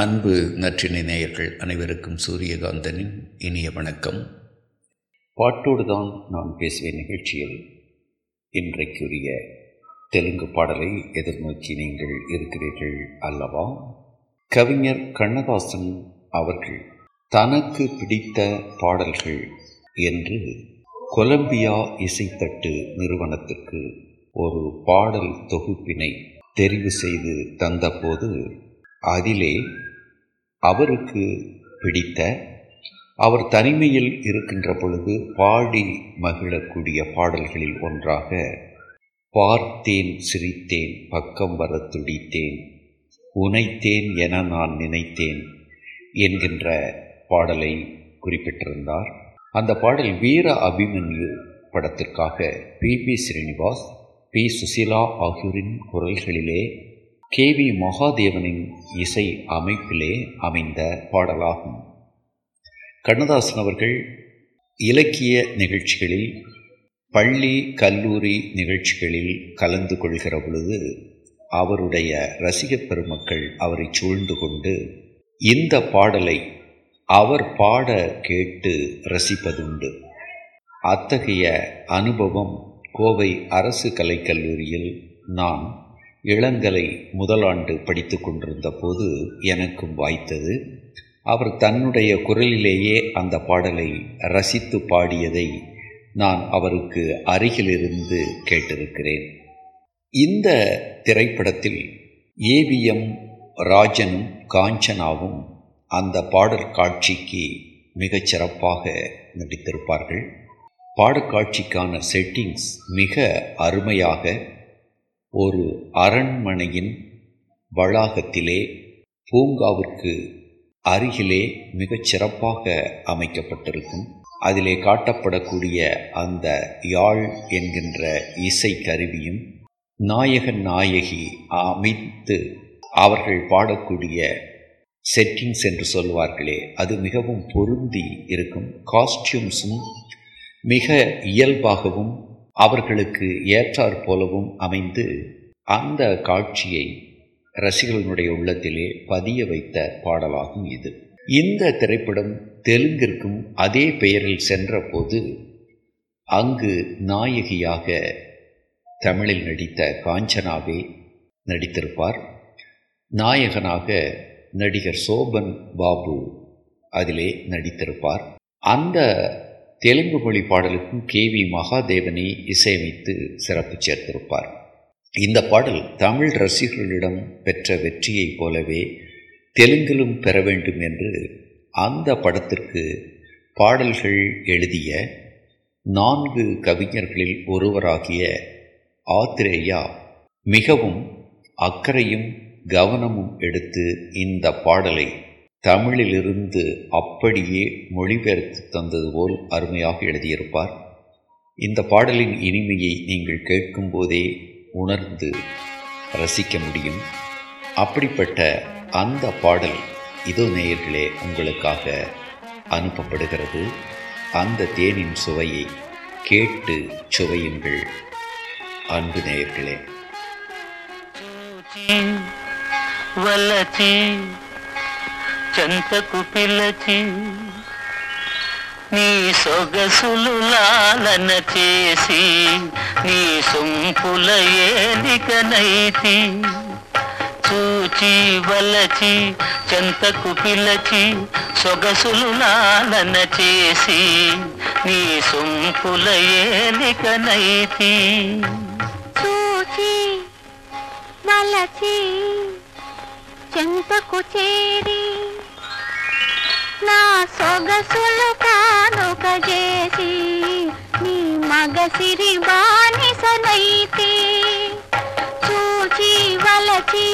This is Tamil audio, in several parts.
அன்பு நற்றினை நேயர்கள் அனைவருக்கும் சூரியகாந்தனின் இனிய வணக்கம். பாட்டோடு தான் நான் பேசுவேன் நிகழ்ச்சியில். இன்றைக்குரிய தெலுங்கு பாடலை எதிர்நோக்கி நீங்கள் இருக்கிறீர்கள் அல்லவா? கவிஞர் கண்ணதாசன் அவர்கள் தனக்கு பிடித்த பாடல்கள் என்று கொலம்பியா இசைத்தட்டு நிறுவனத்திற்கு ஒரு பாடல் தொகுப்பினை தெரிவு செய்து தந்தபோது அதிலே அவருக்கு பிடித்த அவர் தனிமையில் இருக்கின்ற பொழுது பாடி மகிழக்கூடிய பாடல்களில் ஒன்றாக பார்த்தேன் சிரித்தேன் பக்கம் வர துடித்தேன் உனைத்தேன் என நான் நினைத்தேன் என்கின்ற பாடலை குறிப்பிட்டிருந்தார். அந்த பாடல் வீர அபிமன்யு படத்திற்காக P B Srinivas P Susheela ஆகியோரின் குரல்களிலே கே வி மகாதேவனின் இசை அமைப்பிலே அமைந்த பாடலாகும். கண்ணதாசன் அவர்கள் இலக்கிய நிகழ்ச்சிகளில் பள்ளி கல்லூரி நிகழ்ச்சிகளில் கலந்து கொள்கிற பொழுது அவருடைய ரசிகப் பெருமக்கள் அவரை சூழ்ந்து கொண்டு இந்த பாடலை அவர் பாட கேட்டு ரசிப்பதுண்டு. அத்தகைய அனுபவம் கோவை அரசு கலைக்கல்லூரியில் நான் இளங்கலை முதலாண்டு படித்து கொண்டிருந்த போது எனக்கும் வாய்த்தது. அவர் தன்னுடைய குரலிலேயே அந்த பாடலை ரசித்து பாடியதை நான் அவருக்கு அருகிலிருந்து கேட்டிருக்கிறேன். இந்த திரைப்படத்தில் ஏவிஎம் ராஜனும் காஞ்சனாவும் அந்த பாடல் காட்சிக்கு மிகச் சிறப்பாக நடித்திருப்பார்கள். பாடக்காட்சிக்கான செட்டிங்ஸ் மிக அருமையாக ஒரு அரண்மனையின் வளாகத்திலே பூங்காவிற்கு அருகிலே மிகச் சிறப்பாக அமைக்கப்பட்டிருக்கும். அதிலே காட்டப்படக்கூடிய அந்த யாழ் என்கின்ற இசை கருவியும் நாயகன் நாயகி அமைத்து அவர்கள் பாடக்கூடிய செட்டிங்ஸ் என்று சொல்வார்களே அது மிகவும் பொருந்தி இருக்கும். காஸ்டியூம்ஸும் மிக இயல்பாகவும் அவர்களுக்கு ஏற்றாற் போலவும் அமைந்து அந்த காட்சியை ரசிகர்களுடைய உள்ளத்திலே பதிய வைத்த பாடலாகும் இது. இந்த திரைப்படம் தெலுங்கிற்கும் அதே பெயரில் சென்றபோது அங்கு நாயகியாக தமிழில் நடித்த காஞ்சனாவே நடித்திருப்பார். நாயகனாக நடிகர் சோபன் பாபு அதிலே நடித்திருப்பார். அந்த தெலுங்கு மொழி பாடலுக்கும் கே வி மகாதேவனை இசையமைத்து சிறப்பு சேர்த்திருப்பார். இந்த பாடல் தமிழ் ரசிகர்களிடம் பெற்ற வெற்றியைப் போலவே தெலுங்கிலும் பெற வேண்டும் என்று அந்த படத்திற்கு பாடல்கள் எழுதிய நான்கு கவிஞர்களில் ஒருவராகிய ஆத்திரேயா மிகவும் அக்கறையும் கவனமும் எடுத்து இந்த பாடலை தமிழிலிருந்து அப்படியே மொழிபெயர்த்து தந்தது போல் அருமையாக எழுதியிருப்பார். இந்த பாடலின் இனிமையை நீங்கள் கேட்கும்போதே உணர்ந்து ரசிக்க முடியும். அப்படிப்பட்ட அந்த பாடல் இதோ நேயர்களே உங்களுக்காக அனுப்பப்படுகிறது. அந்த தேனின் சுவையை கேட்டு சுவையுங்கள். அன்பு நேயர்களே. வல்லத்தேன் చెంతకు పిలచి నీ సొగసులు లాలన చేసి నీ సొంపుల ఏలికనైతి చూచి వలచి చెంతకు పిలచి సొగసులు లాలన చేసి నీ సొంపుల ఏలికనైతి చూచి వలచి చెంతకు చేరి నా సొగసులు కానుక చేసి నీ మగసిరి బానిసనైతే చూచి వలచి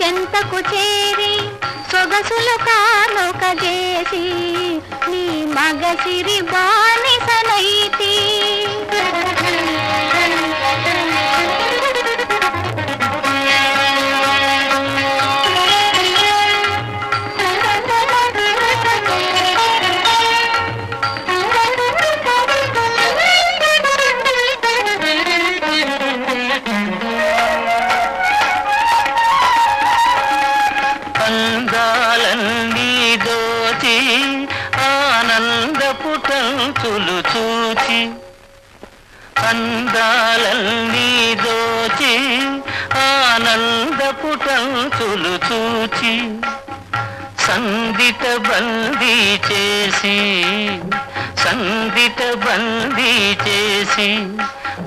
చెంతకు చేరి సొగసులు కానుక చేసి నీ మగసిరి బానిసనైతే తంతులు చూచి సందిట బందీ చేసి సందిట బందీ చేసి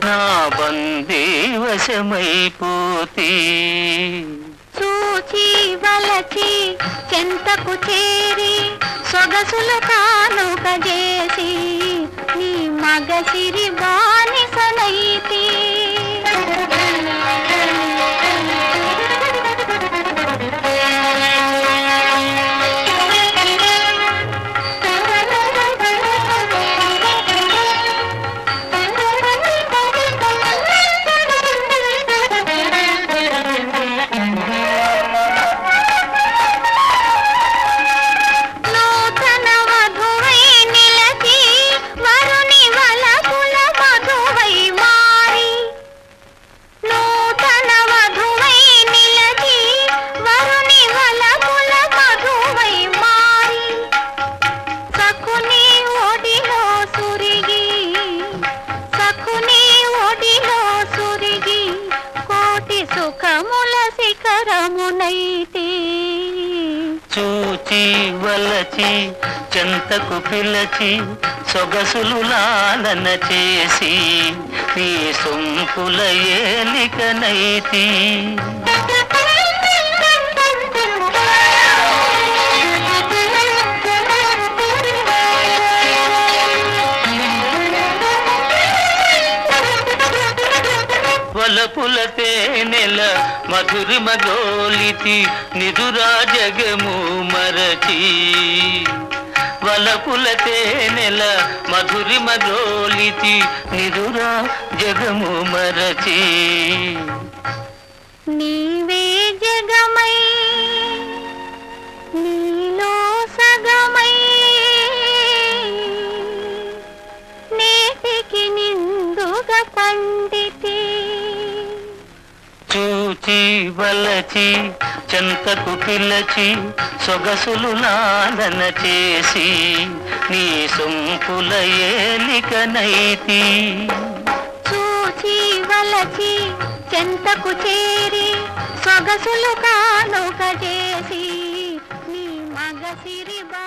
నా బందీ వశమైపోతే. చూచి వలచి చెంతకు చేరి సొగసులు కానుక చేసి నీ మగసిరి బాని పిలిచి వలచి చెంతకు పిలచి సొగసులు లాలన చేసి నీ సొంపుల ఏలికనైతి. వలపుల తేనెల మధురిమ గోలితి నిదురా జగము మరచి. వలపుల తేనెల మధురిమ గోలితి నిదురా జగము మరచి. నీవే జగమై నీలో సగమై. నేటికి నిందుగా పండితే పిలిచి వలచి చెంతకు పిలచి సొగసులు నాదన చేసి నీ సొంపుల ఏలికనైతి చూచి వలచి చెంతకు చేరి సొగసులు కానుక చేసి నీ మగసిరి బా